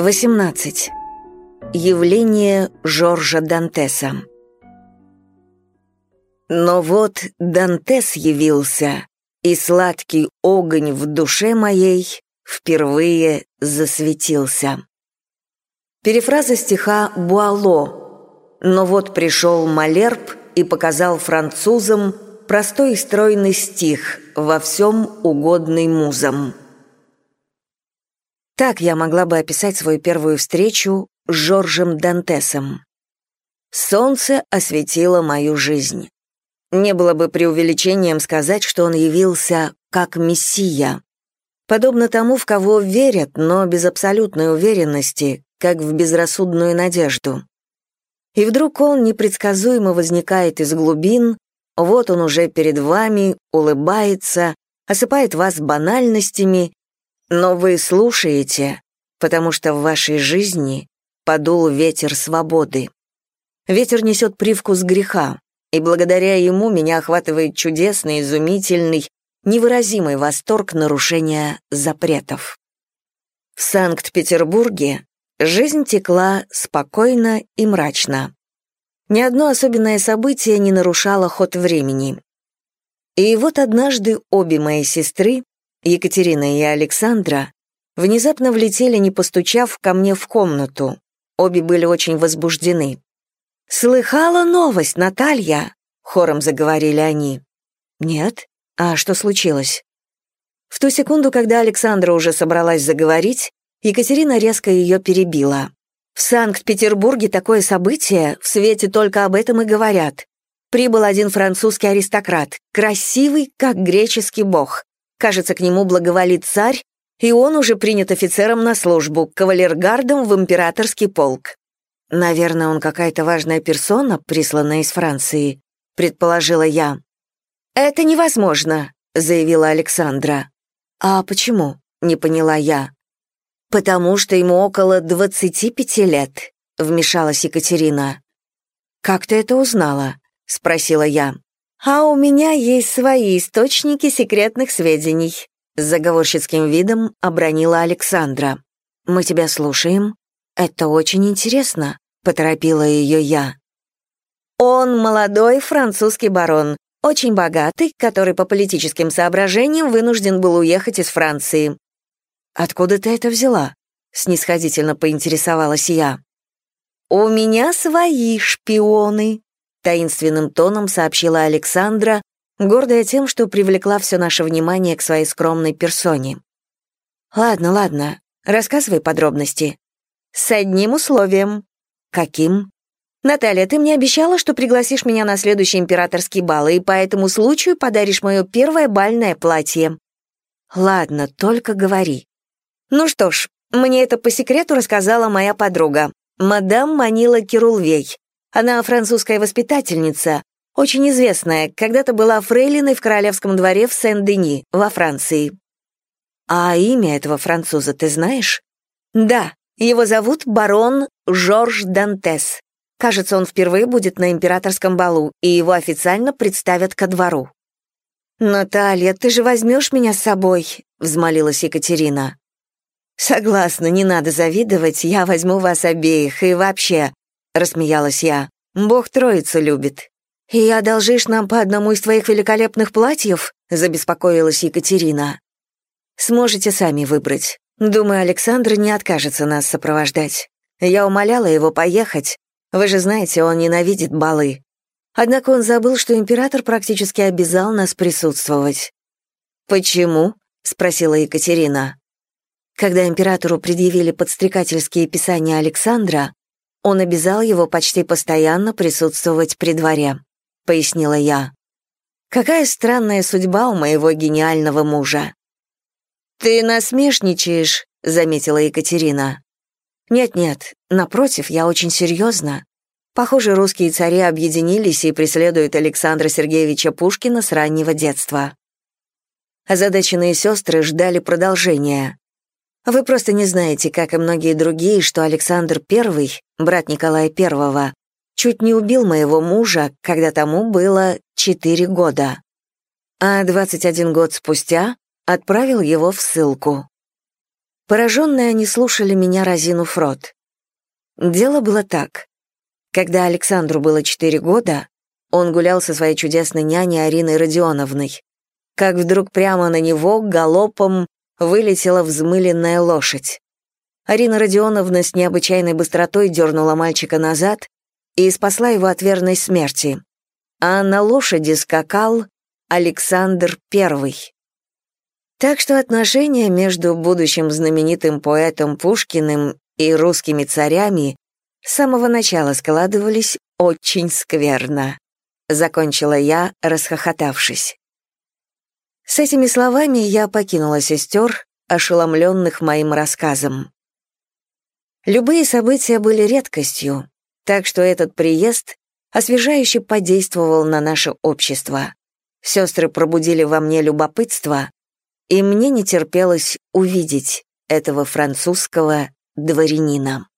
18. Явление Жоржа Дантеса. Но вот Дантес явился, и сладкий огонь в душе моей впервые засветился. Перефраза стиха «Буало». Но вот пришел Малерб и показал французам простой и стройный стих, во всем угодный музам. Так я могла бы описать свою первую встречу с Жоржем Дантесом. Солнце осветило мою жизнь. Не было бы преувеличением сказать, что он явился как мессия. Подобно тому, в кого верят, но без абсолютной уверенности, как в безрассудную надежду. И вдруг он непредсказуемо возникает из глубин, вот он уже перед вами, улыбается, осыпает вас банальностями, но вы слушаете, потому что в вашей жизни подул ветер свободы. Ветер несет привкус греха, и благодаря ему меня охватывает чудесный, изумительный, невыразимый восторг нарушения запретов. В Санкт-Петербурге жизнь текла спокойно и мрачно. Ни одно особенное событие не нарушало ход времени. И вот однажды обе мои сестры, Екатерина и Александра, внезапно влетели, не постучав ко мне в комнату. Обе были очень возбуждены. «Слыхала новость, Наталья?» — хором заговорили они. «Нет? А что случилось?» В ту секунду, когда Александра уже собралась заговорить, Екатерина резко ее перебила. В Санкт-Петербурге такое событие, в свете только об этом и говорят. Прибыл один французский аристократ, красивый, как греческий бог. Кажется, к нему благоволит царь, и он уже принят офицером на службу, кавалергардом в императорский полк. Наверное, он какая-то важная персона, присланная из Франции, предположила я. Это невозможно, заявила Александра. А почему? не поняла я. «Потому что ему около двадцати пяти лет», — вмешалась Екатерина. «Как ты это узнала?» — спросила я. «А у меня есть свои источники секретных сведений», — с заговорщицким видом обронила Александра. «Мы тебя слушаем. Это очень интересно», — поторопила ее я. «Он молодой французский барон, очень богатый, который по политическим соображениям вынужден был уехать из Франции. «Откуда ты это взяла?» — снисходительно поинтересовалась я. «У меня свои шпионы», — таинственным тоном сообщила Александра, гордая тем, что привлекла все наше внимание к своей скромной персоне. «Ладно, ладно, рассказывай подробности». «С одним условием». «Каким?» «Наталья, ты мне обещала, что пригласишь меня на следующий императорский бал, и по этому случаю подаришь мое первое бальное платье». «Ладно, только говори», ну что ж, мне это по секрету рассказала моя подруга, мадам Манила Кирулвей. Она французская воспитательница, очень известная, когда-то была фрейлиной в королевском дворе в Сен-Дени, во Франции. А имя этого француза ты знаешь? Да, его зовут барон Жорж Дантес. Кажется, он впервые будет на императорском балу, и его официально представят ко двору. «Наталья, ты же возьмешь меня с собой?» — взмолилась Екатерина. «Согласна, не надо завидовать, я возьму вас обеих, и вообще...» — рассмеялась я. «Бог троицу любит». «И одолжишь нам по одному из твоих великолепных платьев?» — забеспокоилась Екатерина. «Сможете сами выбрать. Думаю, Александр не откажется нас сопровождать. Я умоляла его поехать. Вы же знаете, он ненавидит балы. Однако он забыл, что император практически обязал нас присутствовать». «Почему?» — спросила Екатерина. Когда императору предъявили подстрекательские писания Александра, он обязал его почти постоянно присутствовать при дворе, пояснила я. Какая странная судьба у моего гениального мужа. Ты насмешничаешь, заметила Екатерина. Нет-нет, напротив, я очень серьезно. Похоже, русские цари объединились и преследуют Александра Сергеевича Пушкина с раннего детства. Озадаченные сестры ждали продолжения. Вы просто не знаете, как и многие другие, что Александр I, брат Николая I, чуть не убил моего мужа, когда тому было 4 года. А 21 год спустя отправил его в ссылку. Пораженные они слушали меня, разинув рот. Дело было так. Когда Александру было четыре года, он гулял со своей чудесной няней Ариной Родионовной. Как вдруг прямо на него галопом вылетела взмыленная лошадь. Арина Родионовна с необычайной быстротой дернула мальчика назад и спасла его от верной смерти. А на лошади скакал Александр I. Так что отношения между будущим знаменитым поэтом Пушкиным и русскими царями с самого начала складывались очень скверно. Закончила я, расхохотавшись. С этими словами я покинула сестер, ошеломленных моим рассказом. Любые события были редкостью, так что этот приезд освежающе подействовал на наше общество. Сестры пробудили во мне любопытство, и мне не терпелось увидеть этого французского дворянина.